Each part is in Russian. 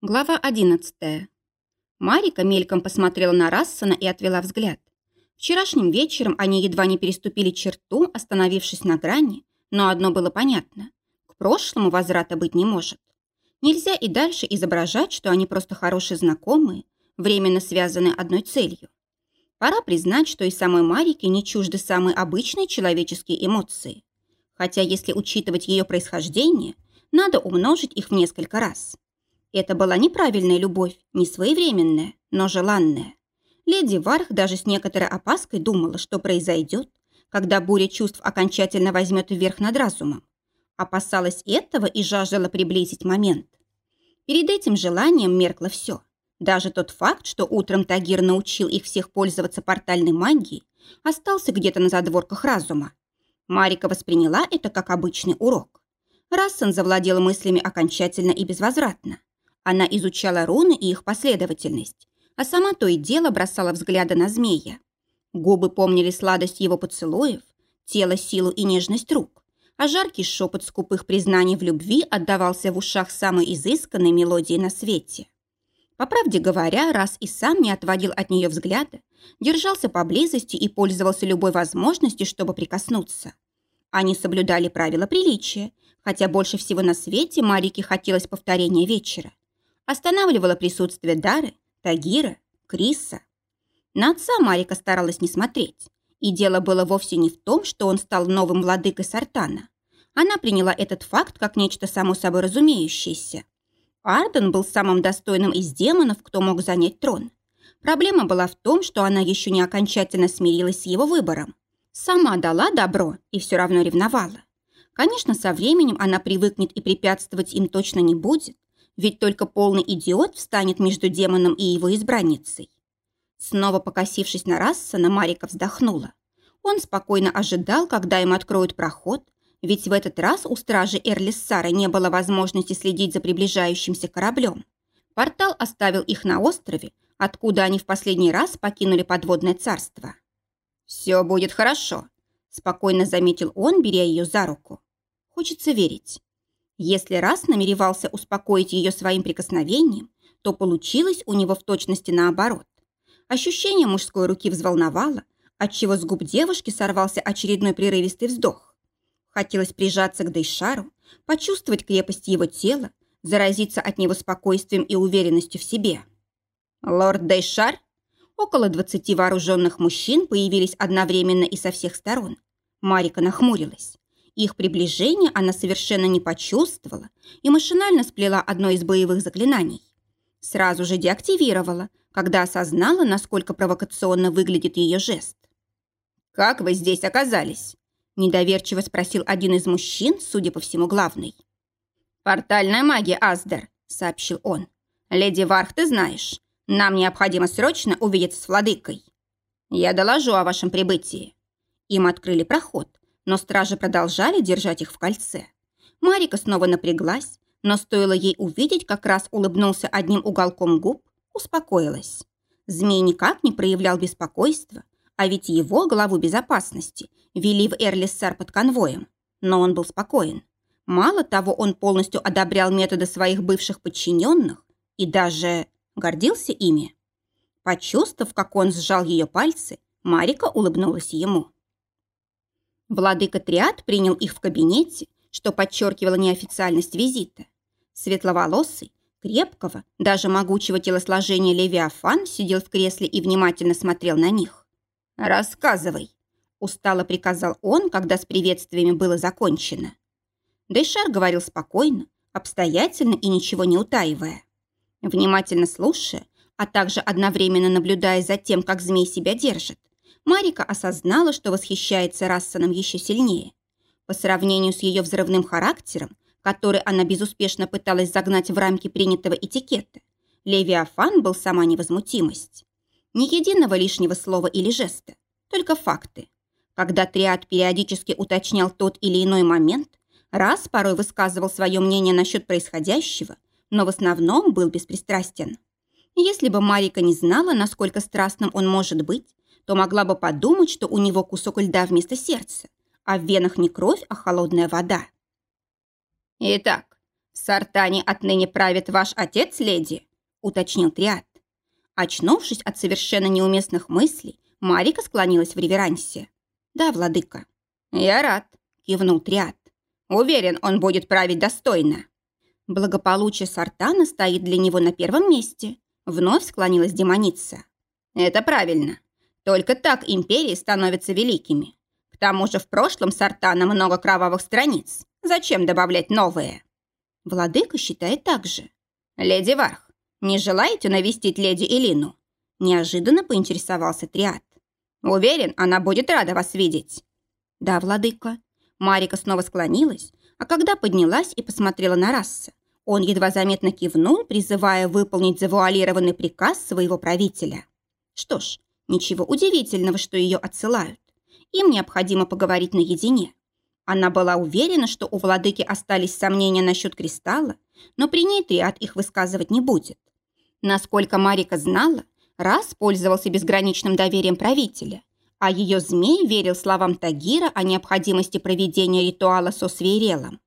Глава 11. Марика мельком посмотрела на Рассона и отвела взгляд. Вчерашним вечером они едва не переступили черту, остановившись на грани, но одно было понятно. К прошлому возврата быть не может. Нельзя и дальше изображать, что они просто хорошие знакомые, временно связаны одной целью. Пора признать, что и самой Марике не чужды самые обычные человеческие эмоции. Хотя, если учитывать ее происхождение, надо умножить их в несколько раз. Это была неправильная любовь, не своевременная, но желанная. Леди Варх даже с некоторой опаской думала, что произойдет, когда буря чувств окончательно возьмет вверх над разумом. Опасалась этого и жаждала приблизить момент. Перед этим желанием меркло все. Даже тот факт, что утром Тагир научил их всех пользоваться портальной магией, остался где-то на задворках разума. Марика восприняла это как обычный урок. Рассен завладел мыслями окончательно и безвозвратно. Она изучала руны и их последовательность, а сама то и дело бросала взгляды на змея. Губы помнили сладость его поцелуев, тело силу и нежность рук, а жаркий шепот скупых признаний в любви отдавался в ушах самой изысканной мелодии на свете. По правде говоря, раз и сам не отводил от нее взгляда, держался поблизости и пользовался любой возможностью, чтобы прикоснуться. Они соблюдали правила приличия, хотя больше всего на свете Марике хотелось повторения вечера останавливало присутствие Дары, Тагира, Криса. На отца Марика старалась не смотреть. И дело было вовсе не в том, что он стал новым владыкой Сартана. Она приняла этот факт как нечто само собой разумеющееся. Арден был самым достойным из демонов, кто мог занять трон. Проблема была в том, что она еще не окончательно смирилась с его выбором. Сама дала добро и все равно ревновала. Конечно, со временем она привыкнет и препятствовать им точно не будет, ведь только полный идиот встанет между демоном и его избранницей. Снова покосившись на Рассена, Марика вздохнула. Он спокойно ожидал, когда им откроют проход, ведь в этот раз у стражи Эрлиссара не было возможности следить за приближающимся кораблем. Портал оставил их на острове, откуда они в последний раз покинули подводное царство. «Все будет хорошо», – спокойно заметил он, беря ее за руку. Хочется верить. Если раз намеревался успокоить ее своим прикосновением, то получилось у него в точности наоборот. Ощущение мужской руки взволновало, отчего с губ девушки сорвался очередной прерывистый вздох. Хотелось прижаться к Дейшару, почувствовать крепость его тела, заразиться от него спокойствием и уверенностью в себе. «Лорд Дейшар?» Около двадцати вооруженных мужчин появились одновременно и со всех сторон. Марика нахмурилась. Их приближение она совершенно не почувствовала и машинально сплела одно из боевых заклинаний. Сразу же деактивировала, когда осознала, насколько провокационно выглядит ее жест. «Как вы здесь оказались?» – недоверчиво спросил один из мужчин, судя по всему, главный. «Портальная магия, Аздер», – сообщил он. «Леди Варх, ты знаешь, нам необходимо срочно увидеться с владыкой. Я доложу о вашем прибытии». Им открыли проход, но стражи продолжали держать их в кольце. Марика снова напряглась, но стоило ей увидеть, как раз улыбнулся одним уголком губ, успокоилась. Змей никак не проявлял беспокойства, а ведь его, главу безопасности, вели в Эрлиссар под конвоем. Но он был спокоен. Мало того, он полностью одобрял методы своих бывших подчиненных и даже гордился ими. Почувствовав, как он сжал ее пальцы, Марика улыбнулась ему. Владыка Триад принял их в кабинете, что подчеркивало неофициальность визита. Светловолосый, крепкого, даже могучего телосложения Левиафан сидел в кресле и внимательно смотрел на них. «Рассказывай», – устало приказал он, когда с приветствиями было закончено. Дейшар говорил спокойно, обстоятельно и ничего не утаивая. Внимательно слушая, а также одновременно наблюдая за тем, как змей себя держит, Марика осознала, что восхищается Рассаном еще сильнее. По сравнению с ее взрывным характером, который она безуспешно пыталась загнать в рамки принятого этикета, Левиафан был сама невозмутимость. Ни единого лишнего слова или жеста, только факты. Когда Триад периодически уточнял тот или иной момент, раз порой высказывал свое мнение насчет происходящего, но в основном был беспристрастен. Если бы Марика не знала, насколько страстным он может быть, то могла бы подумать, что у него кусок льда вместо сердца, а в венах не кровь, а холодная вода. Итак, в «Сартани отныне правит ваш отец, леди?» – уточнил Триад. Очнувшись от совершенно неуместных мыслей, Марика склонилась в реверансе. «Да, владыка». «Я рад», – кивнул Триад. «Уверен, он будет править достойно». Благополучие Сартана стоит для него на первом месте. Вновь склонилась демоница. Это правильно. Только так империи становятся великими. К тому же в прошлом Сартана много кровавых страниц. Зачем добавлять новые? Владыка считает так же. Леди Варх, не желаете навестить леди Элину? Неожиданно поинтересовался Триад. Уверен, она будет рада вас видеть. Да, владыка. Марика снова склонилась, а когда поднялась и посмотрела на Расса, он едва заметно кивнул, призывая выполнить завуалированный приказ своего правителя. Что ж, ничего удивительного, что ее отсылают. Им необходимо поговорить наедине. Она была уверена, что у владыки остались сомнения насчет кристалла, но при ней триад их высказывать не будет. Насколько Марика знала, раз пользовался безграничным доверием правителя, а ее змей верил словам Тагира о необходимости проведения ритуала со свирелом.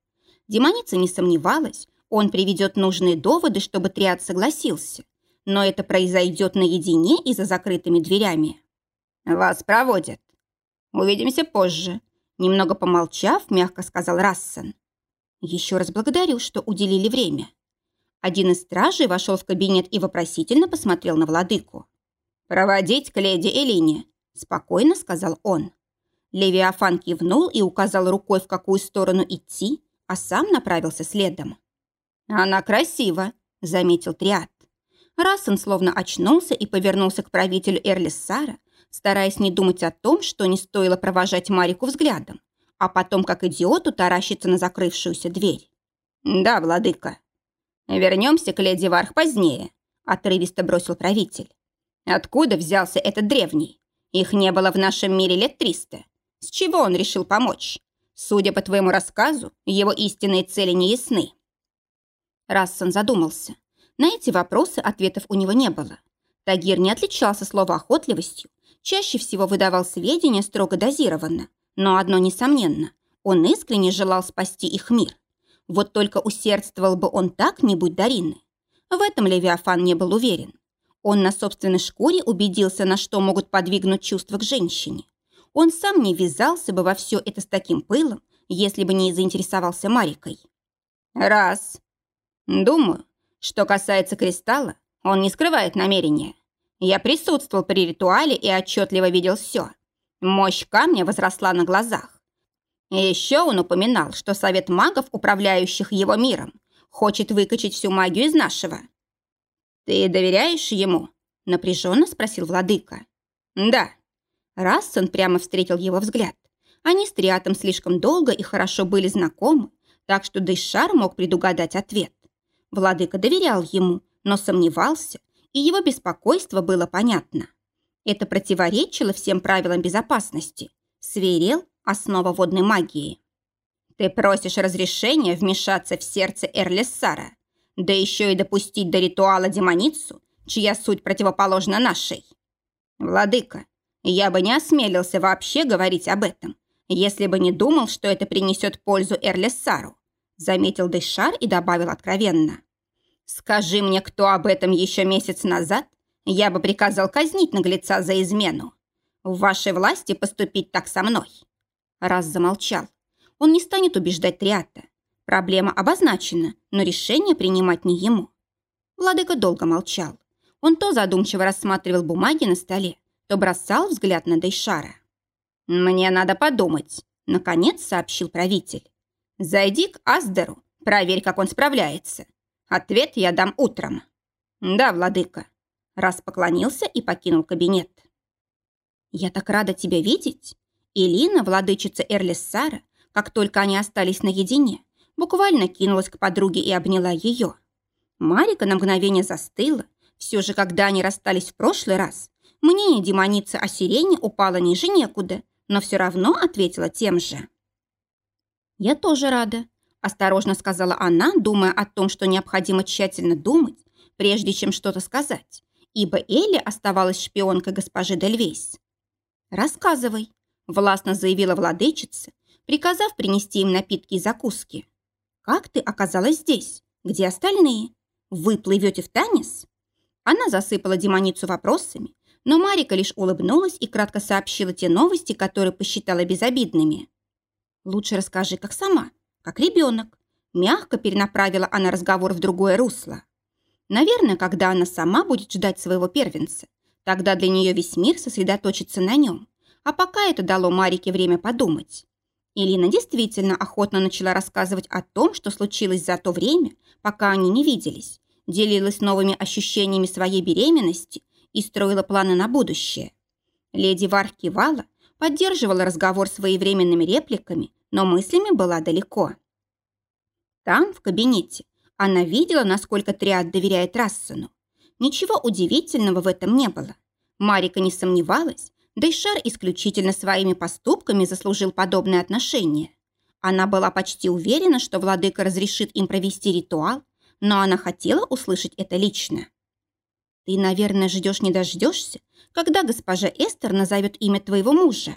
Демоница не сомневалась, он приведет нужные доводы, чтобы Триад согласился. Но это произойдет наедине и за закрытыми дверями. «Вас проводят. Увидимся позже», – немного помолчав, мягко сказал Рассен. «Еще раз благодарю, что уделили время». Один из стражей вошел в кабинет и вопросительно посмотрел на владыку. «Проводить к леди Элине», – спокойно сказал он. Левиафан кивнул и указал рукой, в какую сторону идти, а сам направился следом. «Она красива», — заметил Триад. Рассен словно очнулся и повернулся к правителю Эрлиссара, стараясь не думать о том, что не стоило провожать Марику взглядом, а потом, как идиоту, таращиться на закрывшуюся дверь. «Да, владыка». «Вернемся к леди Варх позднее», — отрывисто бросил правитель. «Откуда взялся этот древний? Их не было в нашем мире лет триста. С чего он решил помочь? Судя по твоему рассказу, его истинные цели не ясны». Рассан задумался. На эти вопросы ответов у него не было. Тагир не отличался словоохотливостью, чаще всего выдавал сведения строго дозированно. Но одно несомненно, он искренне желал спасти их мир. Вот только усердствовал бы он так, не будь Дарины. В этом Левиафан не был уверен. Он на собственной шкуре убедился, на что могут подвигнуть чувства к женщине. Он сам не ввязался бы во все это с таким пылом, если бы не заинтересовался Марикой. «Раз», Думаю, что касается кристалла, он не скрывает намерения. Я присутствовал при ритуале и отчетливо видел все. Мощь камня возросла на глазах. И еще он упоминал, что совет магов, управляющих его миром, хочет выкачать всю магию из нашего. «Ты доверяешь ему?» – напряженно спросил владыка. «Да». Рассен прямо встретил его взгляд. Они с Триатом слишком долго и хорошо были знакомы, так что Дейшар мог предугадать ответ. Владыка доверял ему, но сомневался, и его беспокойство было понятно. Это противоречило всем правилам безопасности. Сверел – основа водной магии. Ты просишь разрешения вмешаться в сердце Эрлиссара, да еще и допустить до ритуала демоницу, чья суть противоположна нашей. Владыка, я бы не осмелился вообще говорить об этом, если бы не думал, что это принесет пользу Эрлиссару заметил Дэшар и добавил откровенно. «Скажи мне, кто об этом еще месяц назад, я бы приказал казнить наглеца за измену. В вашей власти поступить так со мной». Раз замолчал. Он не станет убеждать Триата. Проблема обозначена, но решение принимать не ему. Владыка долго молчал. Он то задумчиво рассматривал бумаги на столе, то бросал взгляд на Дейшара. «Мне надо подумать», — наконец сообщил правитель. Зайди к Аздеру, проверь, как он справляется. Ответ я дам утром. Да, владыка. Раз поклонился и покинул кабинет. Я так рада тебя видеть. Элина, владычица Эрлиссара, как только они остались наедине, буквально кинулась к подруге и обняла ее. Марика на мгновение застыла. Все же, когда они расстались в прошлый раз, мнение демоницы о сирене упало ниже некуда, но все равно ответила тем же. «Я тоже рада», – осторожно сказала она, думая о том, что необходимо тщательно думать, прежде чем что-то сказать, ибо Элли оставалась шпионкой госпожи Дельвейс. «Рассказывай», – властно заявила владычица, приказав принести им напитки и закуски. «Как ты оказалась здесь? Где остальные? Вы плывете в Танис?» Она засыпала демоницу вопросами, но Марика лишь улыбнулась и кратко сообщила те новости, которые посчитала безобидными. «Лучше расскажи, как сама, как ребенок». Мягко перенаправила она разговор в другое русло. Наверное, когда она сама будет ждать своего первенца, тогда для нее весь мир сосредоточится на нем. А пока это дало Марике время подумать. Илина действительно охотно начала рассказывать о том, что случилось за то время, пока они не виделись, делилась новыми ощущениями своей беременности и строила планы на будущее. Леди Варх кивала, поддерживала разговор своевременными репликами, но мыслями была далеко. Там, в кабинете, она видела, насколько Триад доверяет Рассену. Ничего удивительного в этом не было. Марика не сомневалась, Дейшар исключительно своими поступками заслужил подобное отношение. Она была почти уверена, что владыка разрешит им провести ритуал, но она хотела услышать это лично. «Ты, наверное, ждешь не дождешься, когда госпожа Эстер назовет имя твоего мужа».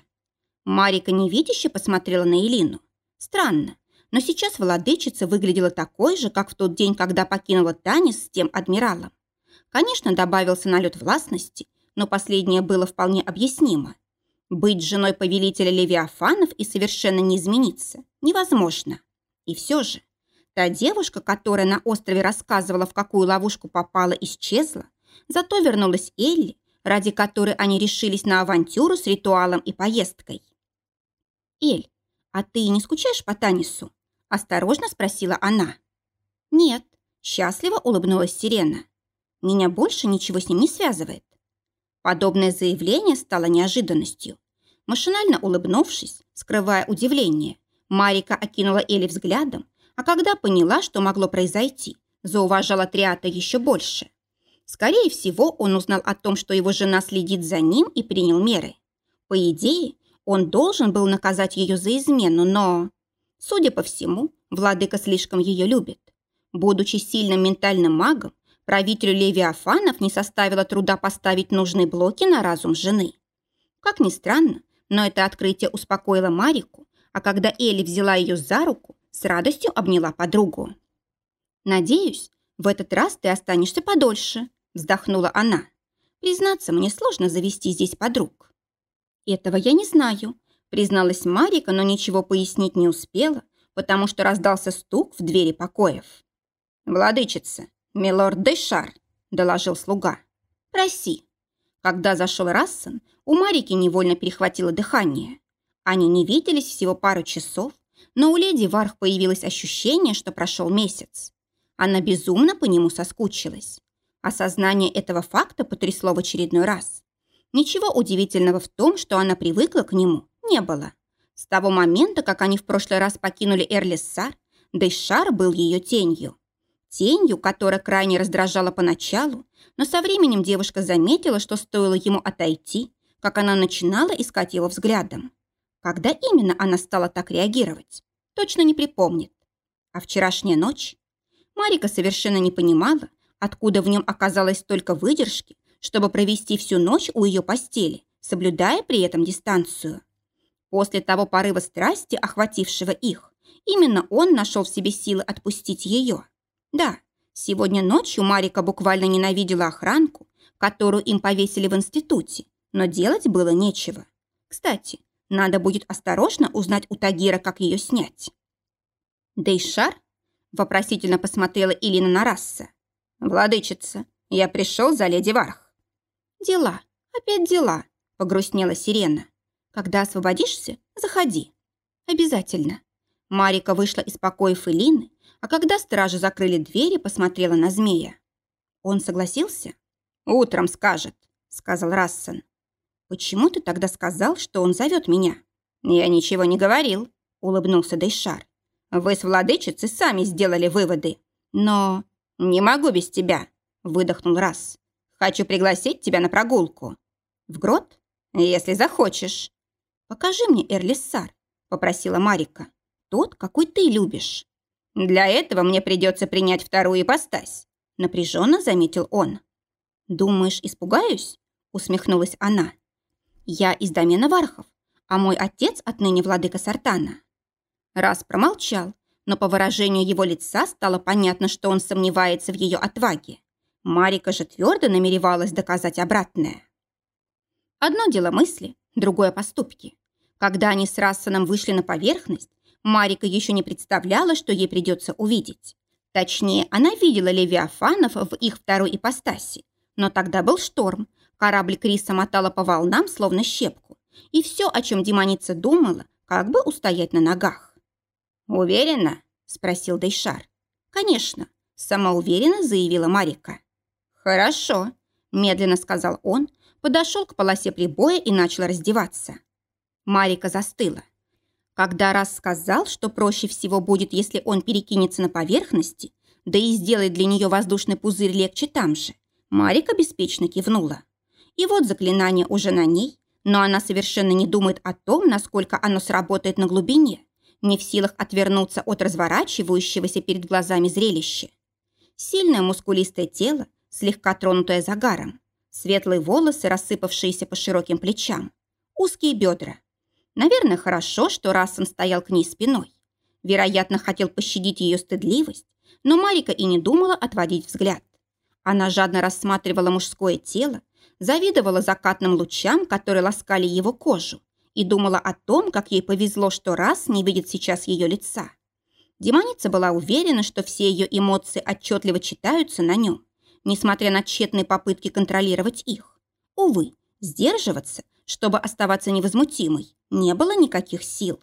Марика невидяще посмотрела на Элину. Странно, но сейчас владычица выглядела такой же, как в тот день, когда покинула Танис с тем адмиралом. Конечно, добавился налет властности, но последнее было вполне объяснимо. Быть женой повелителя Левиафанов и совершенно не измениться невозможно. И все же, та девушка, которая на острове рассказывала, в какую ловушку попала, исчезла, зато вернулась Элли, ради которой они решились на авантюру с ритуалом и поездкой. «Эль, а ты не скучаешь по Танису?» – осторожно спросила она. «Нет», – счастливо улыбнулась Сирена. «Меня больше ничего с ним не связывает. Подобное заявление стало неожиданностью. Машинально улыбнувшись, скрывая удивление, Марика окинула Эли взглядом, а когда поняла, что могло произойти, зауважала Триата еще больше. Скорее всего, он узнал о том, что его жена следит за ним и принял меры. По идее, он должен был наказать ее за измену, но... Судя по всему, владыка слишком ее любит. Будучи сильным ментальным магом, Правителю Левиафанов не составило труда поставить нужные блоки на разум жены. Как ни странно, но это открытие успокоило Марику, а когда Элли взяла ее за руку, с радостью обняла подругу. «Надеюсь, в этот раз ты останешься подольше», – вздохнула она. «Признаться, мне сложно завести здесь подруг». «Этого я не знаю», – призналась Марика, но ничего пояснить не успела, потому что раздался стук в двери покоев. «Владычица, «Милорд Дейшар», — доложил слуга. «Проси». Когда зашел Рассен, у Марики невольно перехватило дыхание. Они не виделись всего пару часов, но у леди Варх появилось ощущение, что прошел месяц. Она безумно по нему соскучилась. Осознание этого факта потрясло в очередной раз. Ничего удивительного в том, что она привыкла к нему, не было. С того момента, как они в прошлый раз покинули Эрлиссар, Дейшар был ее тенью. Тенью, которая крайне раздражала поначалу, но со временем девушка заметила, что стоило ему отойти, как она начинала искать его взглядом. Когда именно она стала так реагировать, точно не припомнит. А вчерашняя ночь? Марика совершенно не понимала, откуда в нем оказалось столько выдержки, чтобы провести всю ночь у ее постели, соблюдая при этом дистанцию. После того порыва страсти, охватившего их, именно он нашел в себе силы отпустить ее. Да, сегодня ночью Марика буквально ненавидела охранку, которую им повесили в институте, но делать было нечего. Кстати, надо будет осторожно узнать у Тагира, как ее снять. «Дейшар?» – вопросительно посмотрела Илина на Расса. «Владычица, я пришел за леди Варх». «Дела, опять дела», – погрустнела Сирена. «Когда освободишься, заходи». «Обязательно». Марика вышла из покоев Илины а когда стражи закрыли двери, посмотрела на змея. Он согласился? «Утром скажет», — сказал Рассен. «Почему ты тогда сказал, что он зовет меня?» «Я ничего не говорил», — улыбнулся Дейшар. «Вы с владычицей сами сделали выводы. Но не могу без тебя», — выдохнул Расс. «Хочу пригласить тебя на прогулку». «В грот?» «Если захочешь». «Покажи мне Эрлиссар», — попросила Марика. «Тот, какой ты любишь». «Для этого мне придется принять вторую ипостась», — напряженно заметил он. «Думаешь, испугаюсь?» — усмехнулась она. «Я из домена Вархов, а мой отец отныне владыка Сартана». Раз промолчал, но по выражению его лица стало понятно, что он сомневается в ее отваге. Марика же твердо намеревалась доказать обратное. Одно дело мысли, другое поступки. Когда они с Рассоном вышли на поверхность, Марика еще не представляла, что ей придется увидеть. Точнее, она видела левиафанов в их второй ипостаси. Но тогда был шторм, корабль Криса мотала по волнам, словно щепку. И все, о чем демоница думала, как бы устоять на ногах. «Уверена?» – спросил Дейшар. «Конечно», – самоуверенно заявила Марика. «Хорошо», – медленно сказал он, подошел к полосе прибоя и начал раздеваться. Марика застыла. Когда раз сказал, что проще всего будет, если он перекинется на поверхности, да и сделает для нее воздушный пузырь легче там же, Марика беспечно кивнула. И вот заклинание уже на ней, но она совершенно не думает о том, насколько оно сработает на глубине, не в силах отвернуться от разворачивающегося перед глазами зрелища. Сильное мускулистое тело, слегка тронутое загаром, светлые волосы, рассыпавшиеся по широким плечам, узкие бедра. Наверное, хорошо, что Рассен стоял к ней спиной. Вероятно, хотел пощадить ее стыдливость, но Марика и не думала отводить взгляд. Она жадно рассматривала мужское тело, завидовала закатным лучам, которые ласкали его кожу, и думала о том, как ей повезло, что раз не видит сейчас ее лица. Демоница была уверена, что все ее эмоции отчетливо читаются на нем, несмотря на тщетные попытки контролировать их. Увы, сдерживаться, чтобы оставаться невозмутимой, не было никаких сил.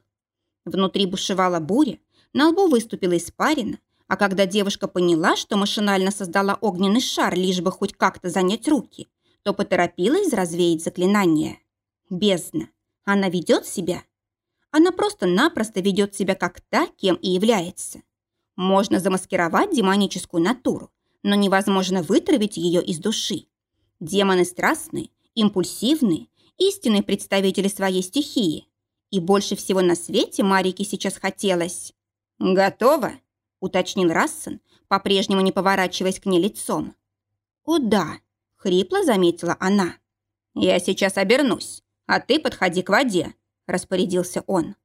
Внутри бушевала буря, на лбу выступила испарина, а когда девушка поняла, что машинально создала огненный шар, лишь бы хоть как-то занять руки, то поторопилась развеять заклинание. Бездна. Она ведет себя? Она просто-напросто ведет себя как та, кем и является. Можно замаскировать демоническую натуру, но невозможно вытравить ее из души. Демоны страстные, импульсивные, истинные представители своей стихии. И больше всего на свете Марике сейчас хотелось. «Готово?» – уточнил Рассен, по-прежнему не поворачиваясь к ней лицом. «О да», Хрипло заметила она. «Я сейчас обернусь, а ты подходи к воде», распорядился он.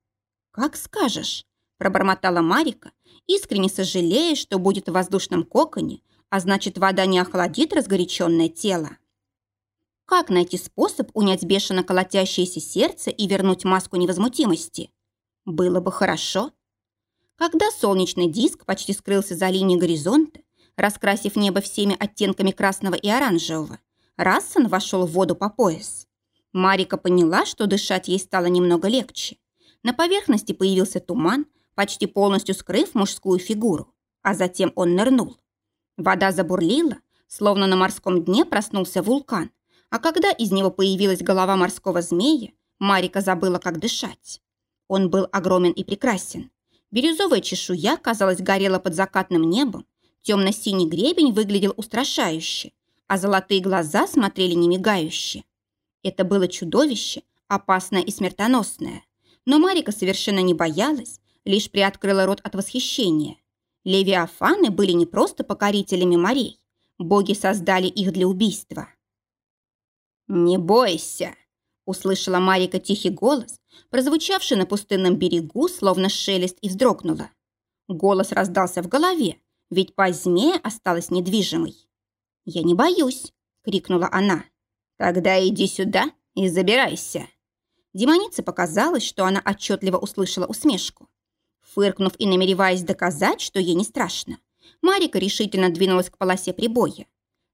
«Как скажешь», пробормотала Марика, искренне сожалея, что будет в воздушном коконе, а значит, вода не охладит разгоряченное тело. Как найти способ унять бешено колотящееся сердце и вернуть маску невозмутимости? Было бы хорошо. Когда солнечный диск почти скрылся за линией горизонта, раскрасив небо всеми оттенками красного и оранжевого. Рассен вошел в воду по пояс. Марика поняла, что дышать ей стало немного легче. На поверхности появился туман, почти полностью скрыв мужскую фигуру, а затем он нырнул. Вода забурлила, словно на морском дне проснулся вулкан, а когда из него появилась голова морского змея, Марика забыла, как дышать. Он был огромен и прекрасен. Бирюзовая чешуя, казалось, горела под закатным небом, Темно-синий гребень выглядел устрашающе, а золотые глаза смотрели немигающе. Это было чудовище, опасное и смертоносное. Но Марика совершенно не боялась, лишь приоткрыла рот от восхищения. Левиафаны были не просто покорителями морей. Боги создали их для убийства. «Не бойся!» – услышала Марика тихий голос, прозвучавший на пустынном берегу, словно шелест, и вздрогнула. Голос раздался в голове, ведь пасть змея осталась недвижимой. «Я не боюсь!» – крикнула она. «Тогда иди сюда и забирайся!» Демонице показалось, что она отчетливо услышала усмешку. Фыркнув и намереваясь доказать, что ей не страшно, Марика решительно двинулась к полосе прибоя.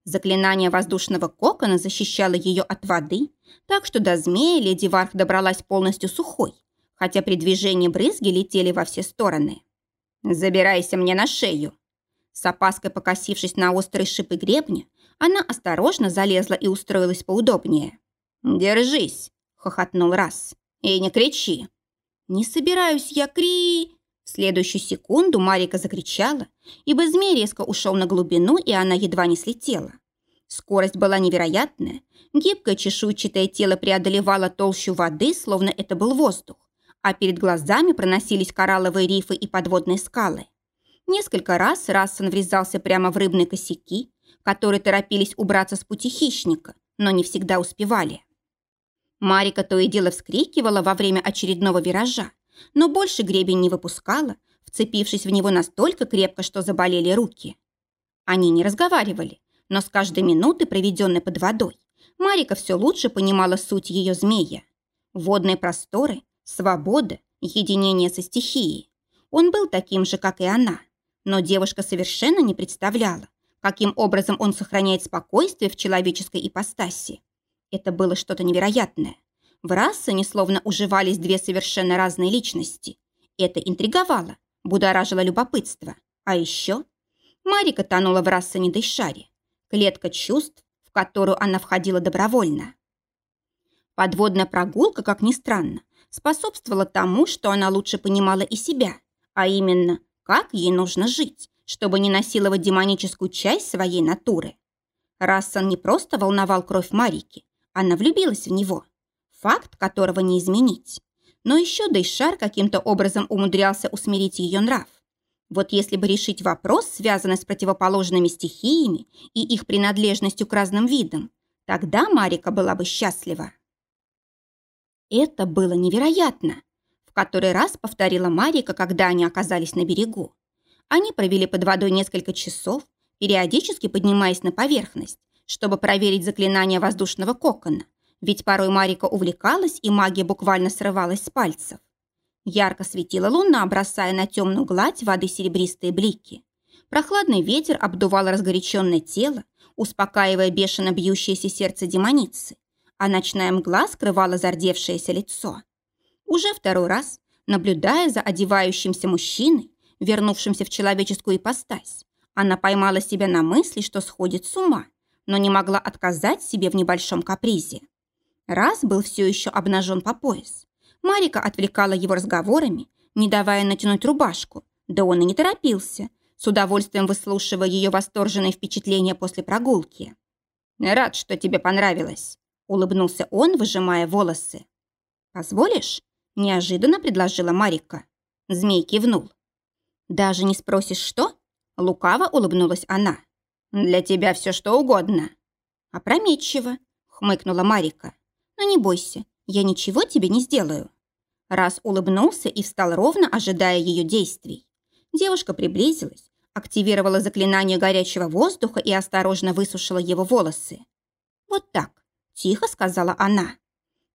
Заклинание воздушного кокона защищало ее от воды, так что до змеи леди Варх добралась полностью сухой, хотя при движении брызги летели во все стороны. «Забирайся мне на шею!» С опаской покосившись на острые шипы гребня, она осторожно залезла и устроилась поудобнее. «Держись!» – хохотнул раз. «И не кричи!» «Не собираюсь я кри...» В следующую секунду Марика закричала, ибо змей резко ушел на глубину, и она едва не слетела. Скорость была невероятная. Гибкое чешуйчатое тело преодолевало толщу воды, словно это был воздух, а перед глазами проносились коралловые рифы и подводные скалы. Несколько раз Рассен врезался прямо в рыбные косяки, которые торопились убраться с пути хищника, но не всегда успевали. Марика то и дело вскрикивала во время очередного виража, но больше гребень не выпускала, вцепившись в него настолько крепко, что заболели руки. Они не разговаривали, но с каждой минуты, проведенной под водой, Марика все лучше понимала суть ее змея. Водные просторы, свобода, единение со стихией. Он был таким же, как и она. Но девушка совершенно не представляла, каким образом он сохраняет спокойствие в человеческой ипостаси. Это было что-то невероятное. В Рассене словно уживались две совершенно разные личности. Это интриговало, будоражило любопытство. А еще Марика тонула в Рассене Дейшаре. Клетка чувств, в которую она входила добровольно. Подводная прогулка, как ни странно, способствовала тому, что она лучше понимала и себя, а именно, как ей нужно жить, чтобы не насиловать демоническую часть своей натуры. Рассан не просто волновал кровь Марики, она влюбилась в него, факт которого не изменить. Но еще Дейшар каким-то образом умудрялся усмирить ее нрав. Вот если бы решить вопрос, связанный с противоположными стихиями и их принадлежностью к разным видам, тогда Марика была бы счастлива. Это было невероятно. В который раз повторила Марика, когда они оказались на берегу. Они провели под водой несколько часов, периодически поднимаясь на поверхность, чтобы проверить заклинание воздушного кокона, ведь порой Марика увлекалась, и магия буквально срывалась с пальцев. Ярко светила луна, бросая на темную гладь воды серебристые блики. Прохладный ветер обдувал разгоряченное тело, успокаивая бешено бьющееся сердце демоницы, а ночная мгла скрывала зардевшееся лицо. Уже второй раз, наблюдая за одевающимся мужчиной, вернувшимся в человеческую ипостась, она поймала себя на мысли, что сходит с ума, но не могла отказать себе в небольшом капризе. Раз был все еще обнажен по пояс. Марика отвлекала его разговорами, не давая натянуть рубашку, да он и не торопился, с удовольствием выслушивая ее восторженные впечатления после прогулки. «Рад, что тебе понравилось», — улыбнулся он, выжимая волосы. «Позволишь?» – неожиданно предложила Марика. Змей кивнул. «Даже не спросишь, что?» – лукаво улыбнулась она. «Для тебя все что угодно». «Опрометчиво», – хмыкнула Марика. «Но не бойся, я ничего тебе не сделаю». Раз улыбнулся и встал ровно, ожидая ее действий. Девушка приблизилась, активировала заклинание горячего воздуха и осторожно высушила его волосы. «Вот так», – тихо сказала она.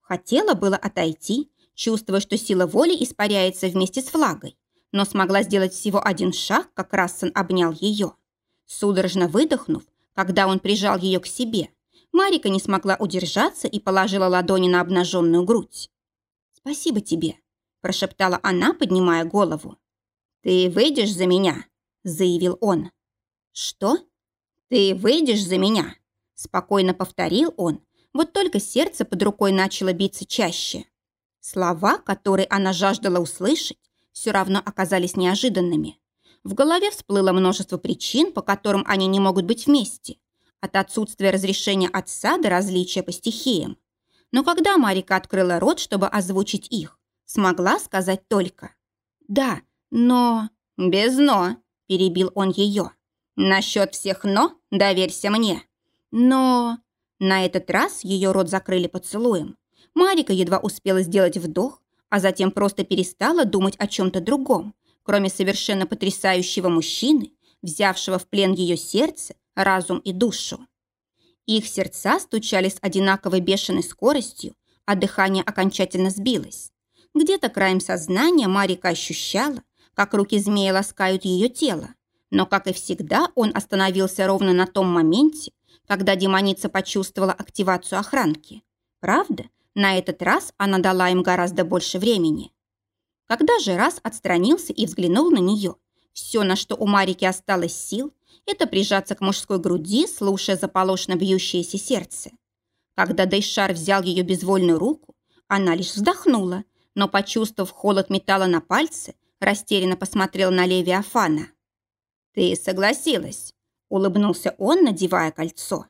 Хотела было отойти, чувствуя, что сила воли испаряется вместе с флагой, но смогла сделать всего один шаг, как Рассен обнял ее. Судорожно выдохнув, когда он прижал ее к себе, Марика не смогла удержаться и положила ладони на обнаженную грудь. «Спасибо тебе», – прошептала она, поднимая голову. «Ты выйдешь за меня?» – заявил он. «Что?» «Ты выйдешь за меня?» – спокойно повторил он, вот только сердце под рукой начало биться чаще. Слова, которые она жаждала услышать, все равно оказались неожиданными. В голове всплыло множество причин, по которым они не могут быть вместе. От отсутствия разрешения отца до различия по стихиям. Но когда Марика открыла рот, чтобы озвучить их, смогла сказать только «Да, но...» «Без «но», – перебил он ее. «Насчет всех «но» доверься мне». «Но...» На этот раз ее рот закрыли поцелуем. Марика едва успела сделать вдох, а затем просто перестала думать о чем-то другом, кроме совершенно потрясающего мужчины, взявшего в плен ее сердце, разум и душу. Их сердца стучали с одинаковой бешеной скоростью, а дыхание окончательно сбилось. Где-то краем сознания Марика ощущала, как руки змеи ласкают ее тело, но, как и всегда, он остановился ровно на том моменте, когда демоница почувствовала активацию охранки. Правда, на этот раз она дала им гораздо больше времени. Когда же раз отстранился и взглянул на нее, все, на что у Марики осталось сил, это прижаться к мужской груди, слушая заполошно бьющееся сердце. Когда Дейшар взял ее безвольную руку, она лишь вздохнула, но, почувствовав холод металла на пальце, растерянно посмотрел на Левиафана. «Ты согласилась?» Улыбнулся он, надевая кольцо.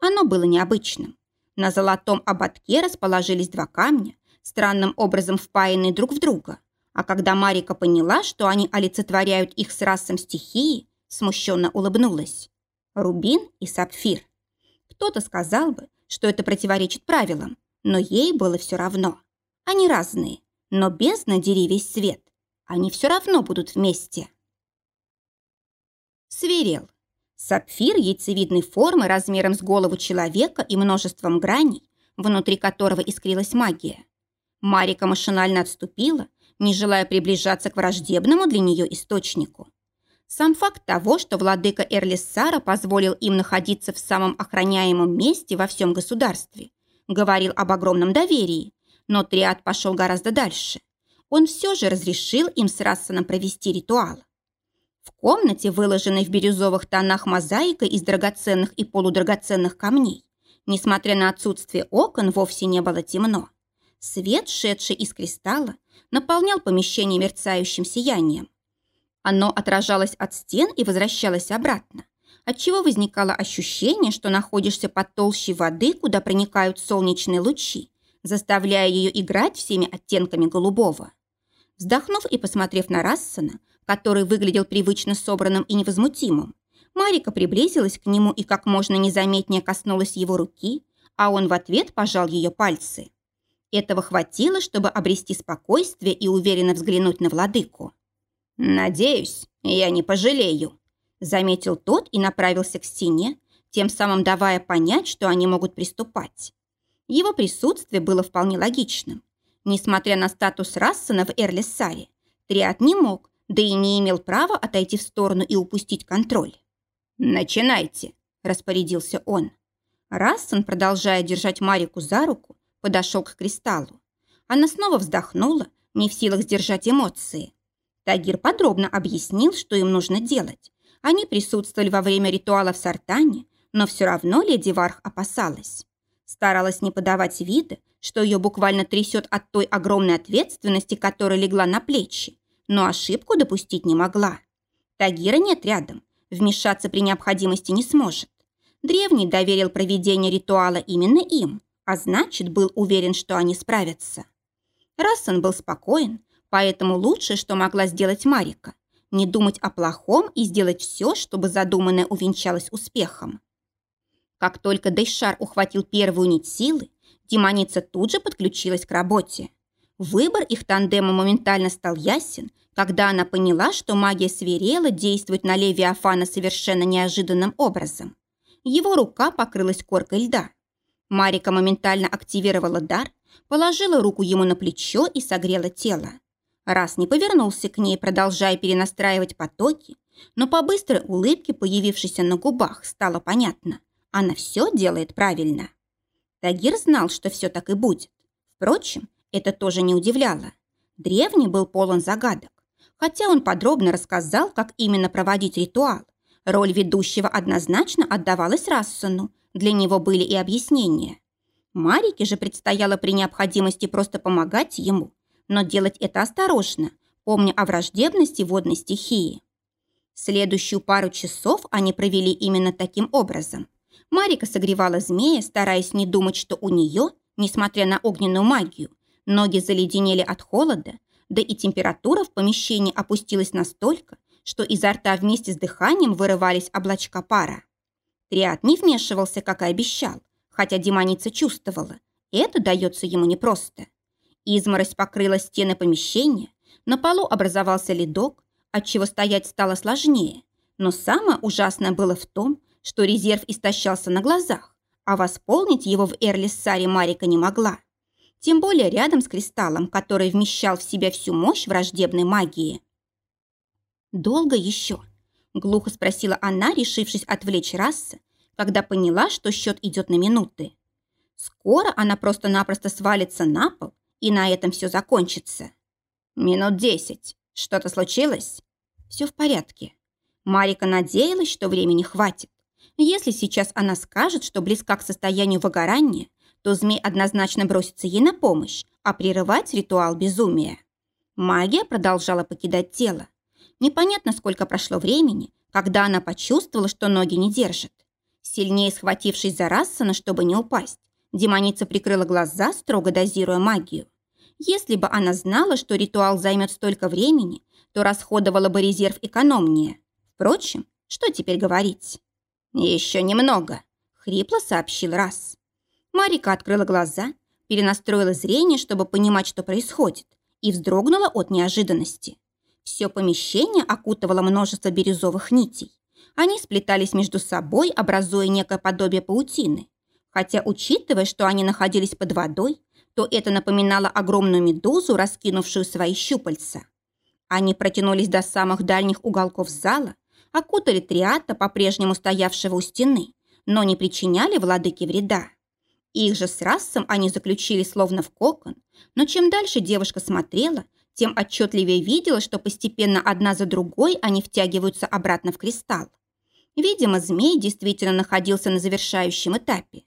Оно было необычным. На золотом ободке расположились два камня, странным образом впаянные друг в друга. А когда Марика поняла, что они олицетворяют их с расом стихии, смущенно улыбнулась. Рубин и сапфир. Кто-то сказал бы, что это противоречит правилам, но ей было все равно. Они разные, но бездна дери весь свет. они все равно будут вместе. Свирел. Сапфир яйцевидной формы размером с голову человека и множеством граней, внутри которого искрилась магия. Марика машинально отступила, не желая приближаться к враждебному для нее источнику. Сам факт того, что владыка Эрлиссара позволил им находиться в самом охраняемом месте во всем государстве, говорил об огромном доверии, но Триад пошел гораздо дальше. Он все же разрешил им с Рассаном провести ритуал. В комнате, выложенной в бирюзовых тонах мозаикой из драгоценных и полудрагоценных камней, несмотря на отсутствие окон, вовсе не было темно. Свет, шедший из кристалла, наполнял помещение мерцающим сиянием. Оно отражалось от стен и возвращалось обратно, отчего возникало ощущение, что находишься под толщей воды, куда проникают солнечные лучи, заставляя ее играть всеми оттенками голубого. Вздохнув и посмотрев на Рассена, который выглядел привычно собранным и невозмутимым, Марика приблизилась к нему и как можно незаметнее коснулась его руки, а он в ответ пожал ее пальцы. Этого хватило, чтобы обрести спокойствие и уверенно взглянуть на владыку. «Надеюсь, я не пожалею», – заметил тот и направился к стене, тем самым давая понять, что они могут приступать. Его присутствие было вполне логичным. Несмотря на статус Рассена в Эрлиссаре, Триад не мог, да и не имел права отойти в сторону и упустить контроль. «Начинайте», – распорядился он. Рассен, продолжая держать Марику за руку, подошел к кристаллу. Она снова вздохнула, не в силах сдержать эмоции. Тагир подробно объяснил, что им нужно делать. Они присутствовали во время ритуала в Сартане, но все равно леди Варх опасалась. Старалась не подавать вида, что ее буквально трясет от той огромной ответственности, которая легла на плечи, но ошибку допустить не могла. Тагира нет рядом, вмешаться при необходимости не сможет. Древний доверил проведение ритуала именно им, а значит, был уверен, что они справятся. Рассан был спокоен, поэтому лучшее, что могла сделать Марика, не думать о плохом и сделать все, чтобы задуманное увенчалось успехом. Как только Дейшар ухватил первую нить силы, демоница тут же подключилась к работе. Выбор их тандема моментально стал ясен, когда она поняла, что магия свирела действует на Левиафана совершенно неожиданным образом. Его рука покрылась коркой льда. Марика моментально активировала дар, положила руку ему на плечо и согрела тело. Раз не повернулся к ней, продолжая перенастраивать потоки, но по быстрой улыбке, появившейся на губах, стало понятно. Она все делает правильно. Тагир знал, что все так и будет. Впрочем, это тоже не удивляло. Древний был полон загадок. Хотя он подробно рассказал, как именно проводить ритуал, роль ведущего однозначно отдавалась Рассону, для него были и объяснения. Марике же предстояло при необходимости просто помогать ему, но делать это осторожно, помня о враждебности водной стихии. Следующую пару часов они провели именно таким образом. Марика согревала змея, стараясь не думать, что у нее, несмотря на огненную магию, ноги заледенели от холода, да и температура в помещении опустилась настолько, что изо рта вместе с дыханием вырывались облачка пара. Триад не вмешивался, как и обещал, хотя демоница чувствовала. Это дается ему непросто. Изморозь покрыла стены помещения, на полу образовался ледок, отчего стоять стало сложнее. Но самое ужасное было в том, что резерв истощался на глазах, а восполнить его в Эрлиссаре Марика не могла. Тем более рядом с кристаллом, который вмещал в себя всю мощь враждебной магии. «Долго еще?» Глухо спросила она, решившись отвлечь Расса, когда поняла, что счет идет на минуты. Скоро она просто-напросто свалится на пол, и на этом все закончится. Минут десять. Что-то случилось? Все в порядке. Марика надеялась, что времени хватит. Если сейчас она скажет, что близка к состоянию выгорания, то змей однозначно бросится ей на помощь, а прерывать ритуал безумия. Магия продолжала покидать тело. Непонятно, сколько прошло времени, когда она почувствовала, что ноги не держат. Сильнее схватившись за Рассена, чтобы не упасть, демоница прикрыла глаза, строго дозируя магию. Если бы она знала, что ритуал займет столько времени, то расходовала бы резерв экономнее. Впрочем, что теперь говорить? «Еще немного», — хрипло сообщил Расс. Марика открыла глаза, перенастроила зрение, чтобы понимать, что происходит, и вздрогнула от неожиданности. Все помещение окутывало множество бирюзовых нитей. Они сплетались между собой, образуя некое подобие паутины. Хотя, учитывая, что они находились под водой, то это напоминало огромную медузу, раскинувшую свои щупальца. Они протянулись до самых дальних уголков зала, окутали триата, по-прежнему стоявшего у стены, но не причиняли владыке вреда. Их же с расом они заключили словно в кокон, но чем дальше девушка смотрела, тем отчетливее видела, что постепенно одна за другой они втягиваются обратно в кристалл. Видимо, змей действительно находился на завершающем этапе.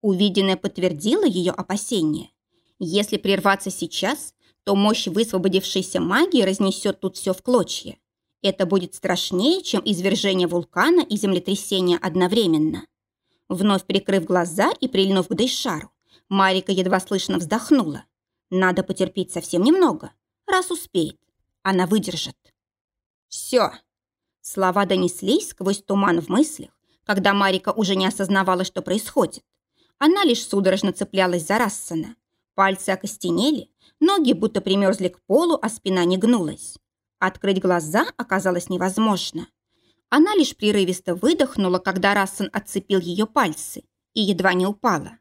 Увиденное подтвердило ее опасения. Если прерваться сейчас, то мощь высвободившейся магии разнесет тут все в клочья. Это будет страшнее, чем извержение вулкана и землетрясение одновременно. Вновь прикрыв глаза и прильнув к Дейшару, Марика едва слышно вздохнула. Надо потерпеть совсем немного, раз успеет. Она выдержит. Все. Слова донеслись сквозь туман в мыслях, когда Марика уже не осознавала, что происходит. Она лишь судорожно цеплялась за Рассена. Пальцы окостенели, ноги будто примерзли к полу, а спина не гнулась. Открыть глаза оказалось невозможно. Она лишь прерывисто выдохнула, когда Рассан отцепил ее пальцы и едва не упала.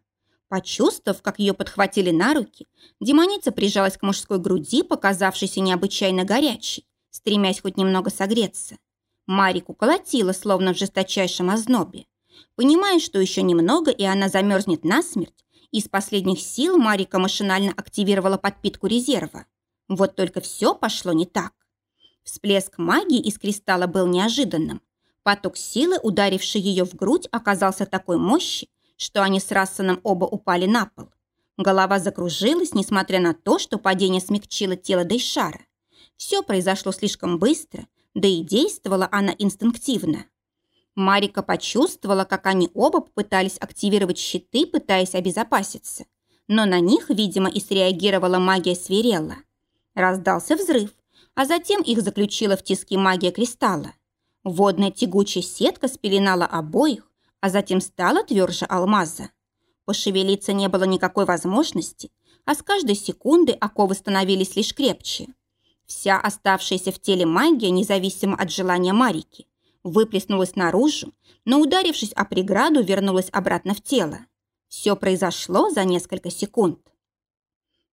Почувствовав, как ее подхватили на руки, демоница прижалась к мужской груди, показавшейся необычайно горячей, стремясь хоть немного согреться. Марику колотила, словно в жесточайшем ознобе. Понимая, что еще немного, и она замерзнет насмерть, из последних сил Марика машинально активировала подпитку резерва. Вот только все пошло не так. Всплеск магии из кристалла был неожиданным. Поток силы, ударивший ее в грудь, оказался такой мощи, что они с Рассеном оба упали на пол. Голова закружилась, несмотря на то, что падение смягчило тело Дейшара. Все произошло слишком быстро, да и действовала она инстинктивно. Марика почувствовала, как они оба попытались активировать щиты, пытаясь обезопаситься. Но на них, видимо, и среагировала магия свирелла. Раздался взрыв, а затем их заключила в тиски магия кристалла. Водная тягучая сетка спеленала обоих, а затем стала тверже алмаза. Пошевелиться не было никакой возможности, а с каждой секунды оковы становились лишь крепче. Вся оставшаяся в теле магия, независимо от желания Марики, выплеснулась наружу, но, ударившись о преграду, вернулась обратно в тело. Все произошло за несколько секунд.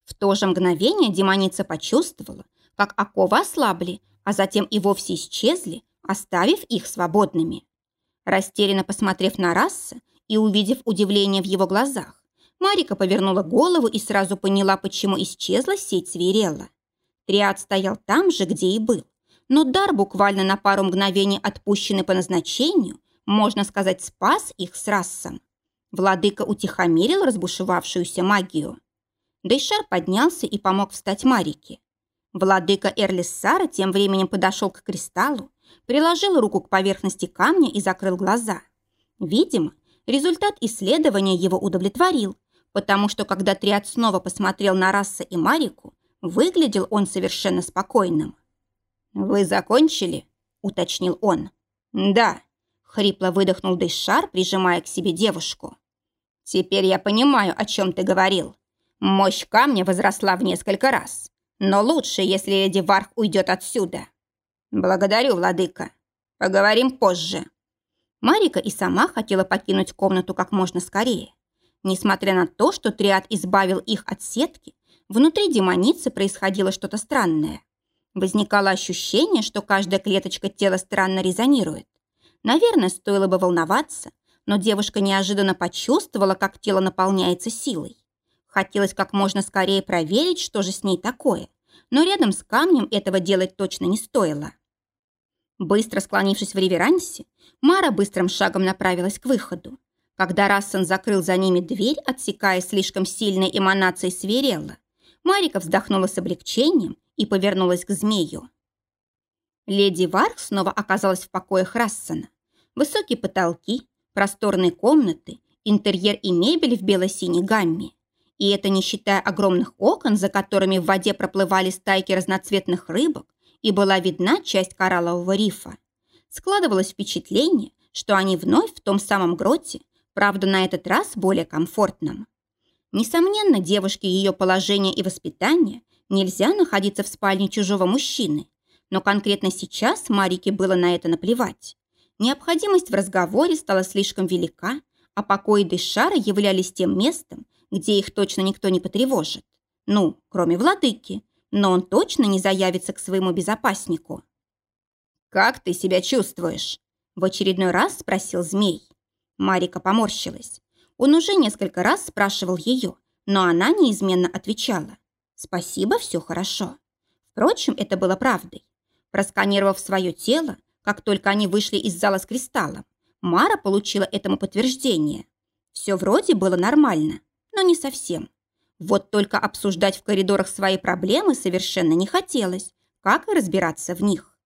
В то же мгновение демоница почувствовала, как оковы ослабли, а затем и вовсе исчезли, оставив их свободными. Растерянно посмотрев на Расса и увидев удивление в его глазах, Марика повернула голову и сразу поняла, почему исчезла сеть свирелла. Триад стоял там же, где и был, но дар, буквально на пару мгновений отпущенный по назначению, можно сказать, спас их с Рассом. Владыка утихомирил разбушевавшуюся магию. Дейшар поднялся и помог встать Марике. Владыка Эрлиссара тем временем подошел к кристаллу, приложил руку к поверхности камня и закрыл глаза. Видимо, результат исследования его удовлетворил, потому что когда Триад снова посмотрел на Расса и Марику, выглядел он совершенно спокойным. «Вы закончили?» – уточнил он. «Да», – хрипло выдохнул Дейшар, прижимая к себе девушку. «Теперь я понимаю, о чем ты говорил. Мощь камня возросла в несколько раз. Но лучше, если леди Варх уйдет отсюда. Благодарю, владыка. Поговорим позже. Марика и сама хотела покинуть комнату как можно скорее. Несмотря на то, что Триад избавил их от сетки, внутри демоницы происходило что-то странное. Возникало ощущение, что каждая клеточка тела странно резонирует. Наверное, стоило бы волноваться, но девушка неожиданно почувствовала, как тело наполняется силой. Хотелось как можно скорее проверить, что же с ней такое, но рядом с камнем этого делать точно не стоило. Быстро склонившись в реверансе, Мара быстрым шагом направилась к выходу. Когда Рассен закрыл за ними дверь, отсекая слишком сильной эманацией свирелла, Марика вздохнула с облегчением и повернулась к змею. Леди Варх снова оказалась в покоях Рассена. Высокие потолки, просторные комнаты, интерьер и мебель в бело-синей гамме. И это не считая огромных окон, за которыми в воде проплывали стайки разноцветных рыбок, и была видна часть кораллового рифа. Складывалось впечатление, что они вновь в том самом гроте, правда, на этот раз более комфортном. Несомненно, девушке ее положение и воспитание нельзя находиться в спальне чужого мужчины, Но конкретно сейчас Марике было на это наплевать. Необходимость в разговоре стала слишком велика, а покои Дэшара являлись тем местом, где их точно никто не потревожит. Ну, кроме владыки, но он точно не заявится к своему безопаснику. «Как ты себя чувствуешь?» – в очередной раз спросил змей. Марика поморщилась. Он уже несколько раз спрашивал ее, но она неизменно отвечала. «Спасибо, все хорошо». Впрочем, это было правдой. Просканировав свое тело, как только они вышли из зала с кристаллом, Мара получила этому подтверждение. Все вроде было нормально, но не совсем. Вот только обсуждать в коридорах свои проблемы совершенно не хотелось, как и разбираться в них.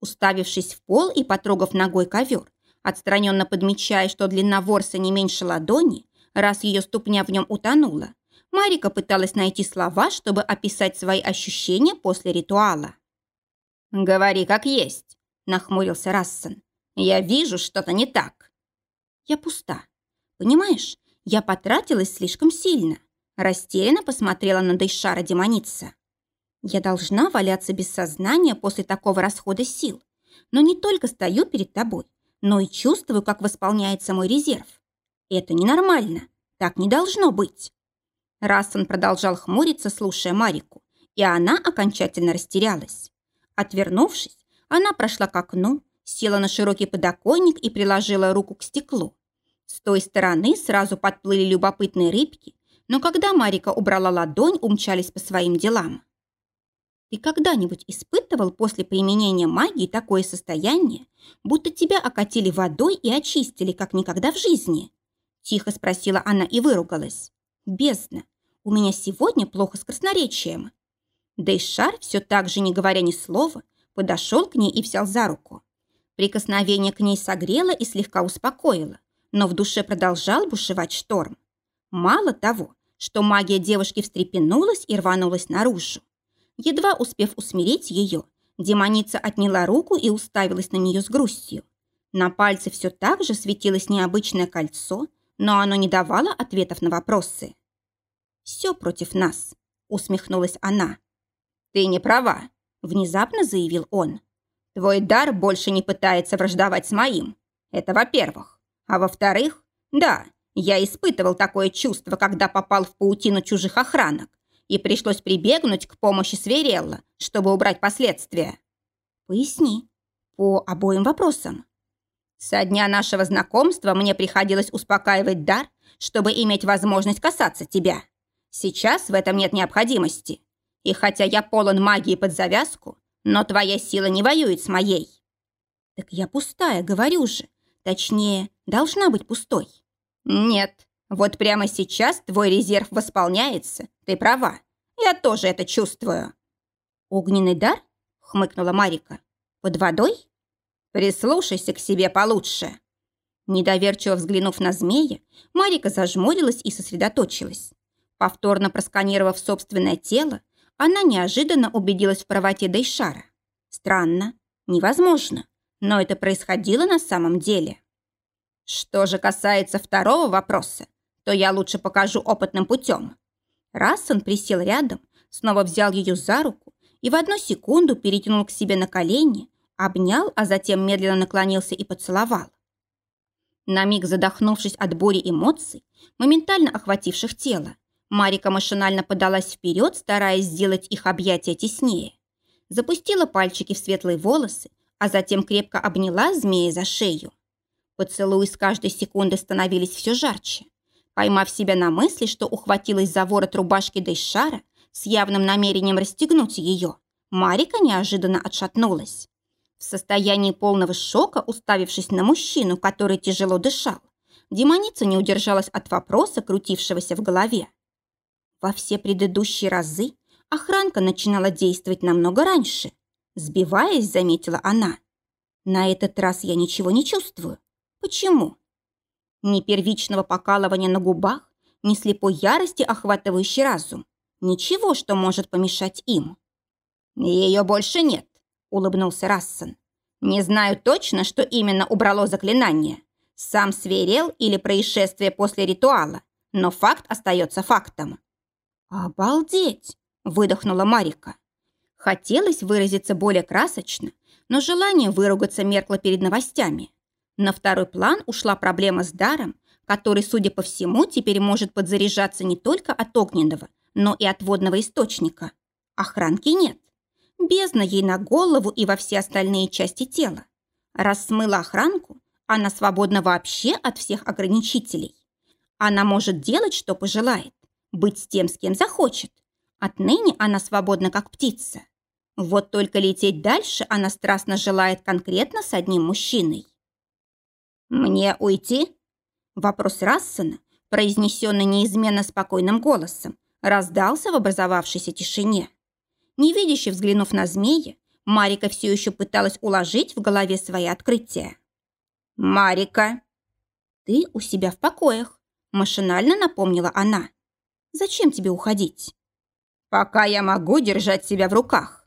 Уставившись в пол и потрогав ногой ковер, отстраненно подмечая, что длина ворса не меньше ладони, раз ее ступня в нем утонула, Марика пыталась найти слова, чтобы описать свои ощущения после ритуала. «Говори как есть», – нахмурился Рассен. «Я вижу, что-то не так». «Я пуста. Понимаешь, я потратилась слишком сильно. Растерянно посмотрела на Дейшара демоница. Я должна валяться без сознания после такого расхода сил. Но не только стою перед тобой, но и чувствую, как восполняется мой резерв. Это ненормально. Так не должно быть. Рассон продолжал хмуриться, слушая Марику, и она окончательно растерялась. Отвернувшись, она прошла к окну, села на широкий подоконник и приложила руку к стеклу. С той стороны сразу подплыли любопытные рыбки, но когда Марика убрала ладонь, умчались по своим делам. Ты когда-нибудь испытывал после применения магии такое состояние, будто тебя окатили водой и очистили, как никогда в жизни? Тихо спросила она и выругалась. Бездна, у меня сегодня плохо с красноречием. Дейшар, все так же не говоря ни слова, подошел к ней и взял за руку. Прикосновение к ней согрело и слегка успокоило но в душе продолжал бушевать шторм. Мало того, что магия девушки встрепенулась и рванулась наружу. Едва успев усмирить ее, демоница отняла руку и уставилась на нее с грустью. На пальце все так же светилось необычное кольцо, но оно не давало ответов на вопросы. «Все против нас», — усмехнулась она. «Ты не права», — внезапно заявил он. «Твой дар больше не пытается враждовать с моим. Это во-первых. А во-вторых, да, я испытывал такое чувство, когда попал в паутину чужих охранок, и пришлось прибегнуть к помощи Сверелла, чтобы убрать последствия. Поясни. По обоим вопросам. Со дня нашего знакомства мне приходилось успокаивать дар, чтобы иметь возможность касаться тебя. Сейчас в этом нет необходимости. И хотя я полон магии под завязку, но твоя сила не воюет с моей. Так я пустая, говорю же. Точнее, должна быть пустой. Нет, вот прямо сейчас твой резерв восполняется. Ты права. Я тоже это чувствую. Огненный дар? Хмыкнула Марика. Под водой? Прислушайся к себе получше. Недоверчиво взглянув на змея, Марика зажмурилась и сосредоточилась. Повторно просканировав собственное тело, она неожиданно убедилась в правоте Дейшара. Странно, невозможно но это происходило на самом деле. Что же касается второго вопроса, то я лучше покажу опытным путем. Рассон присел рядом, снова взял ее за руку и в одну секунду перетянул к себе на колени, обнял, а затем медленно наклонился и поцеловал. На миг задохнувшись от бури эмоций, моментально охвативших тело, Марика машинально подалась вперед, стараясь сделать их объятия теснее. Запустила пальчики в светлые волосы, а затем крепко обняла змея за шею. Поцелуи с каждой секунды становились все жарче. Поймав себя на мысли, что ухватилась за ворот рубашки Дейшара с явным намерением расстегнуть ее, Марика неожиданно отшатнулась. В состоянии полного шока, уставившись на мужчину, который тяжело дышал, демоница не удержалась от вопроса, крутившегося в голове. Во все предыдущие разы охранка начинала действовать намного раньше – Сбиваясь, заметила она. На этот раз я ничего не чувствую. Почему? Ни первичного покалывания на губах, ни слепой ярости, охватывающей разум. Ничего, что может помешать им. Ее больше нет, улыбнулся Рассон. Не знаю точно, что именно убрало заклинание. Сам свирел или происшествие после ритуала, но факт остается фактом. «Обалдеть!» – выдохнула Марика. Хотелось выразиться более красочно, но желание выругаться меркло перед новостями. На второй план ушла проблема с даром, который, судя по всему, теперь может подзаряжаться не только от огненного, но и от водного источника. Охранки нет. Бездна ей на голову и во все остальные части тела. Раз смыла охранку, она свободна вообще от всех ограничителей. Она может делать, что пожелает, быть с тем, с кем захочет. Отныне она свободна, как птица. Вот только лететь дальше она страстно желает конкретно с одним мужчиной. «Мне уйти?» Вопрос Рассена, произнесенный неизменно спокойным голосом, раздался в образовавшейся тишине. Невидяще взглянув на змея, Марика все еще пыталась уложить в голове свои открытия. «Марика!» «Ты у себя в покоях», – машинально напомнила она. «Зачем тебе уходить?» «Пока я могу держать себя в руках».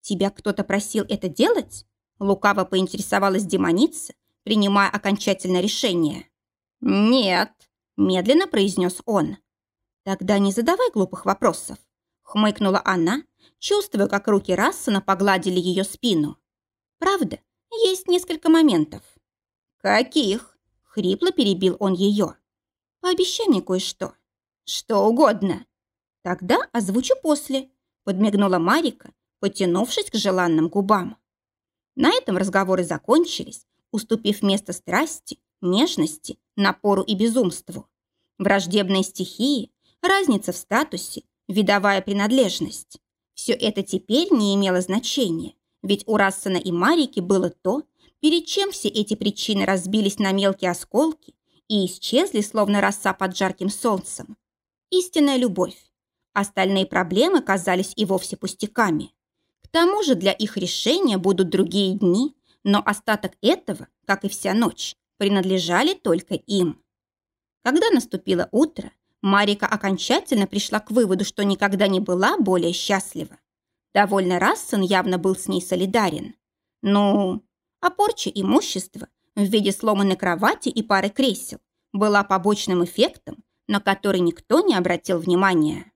«Тебя кто-то просил это делать?» Лукаво поинтересовалась демоница, принимая окончательное решение. «Нет», – медленно произнес он. «Тогда не задавай глупых вопросов», – хмыкнула она, чувствуя, как руки Рассена погладили ее спину. «Правда, есть несколько моментов». «Каких?» – хрипло перебил он ее. «Пообещай мне кое-что». «Что угодно». «Тогда озвучу после», – подмигнула Марика, потянувшись к желанным губам. На этом разговоры закончились, уступив место страсти, нежности, напору и безумству. Враждебные стихии, разница в статусе, видовая принадлежность. Все это теперь не имело значения, ведь у Рассена и Марики было то, перед чем все эти причины разбились на мелкие осколки и исчезли, словно роса под жарким солнцем. Истинная любовь. Остальные проблемы казались и вовсе пустяками. Тому же для их решения будут другие дни, но остаток этого, как и вся ночь, принадлежали только им. Когда наступило утро, Марика окончательно пришла к выводу, что никогда не была более счастлива. Довольно Рассен явно был с ней солидарен. Ну, а порча имущества в виде сломанной кровати и пары кресел была побочным эффектом, на который никто не обратил внимания.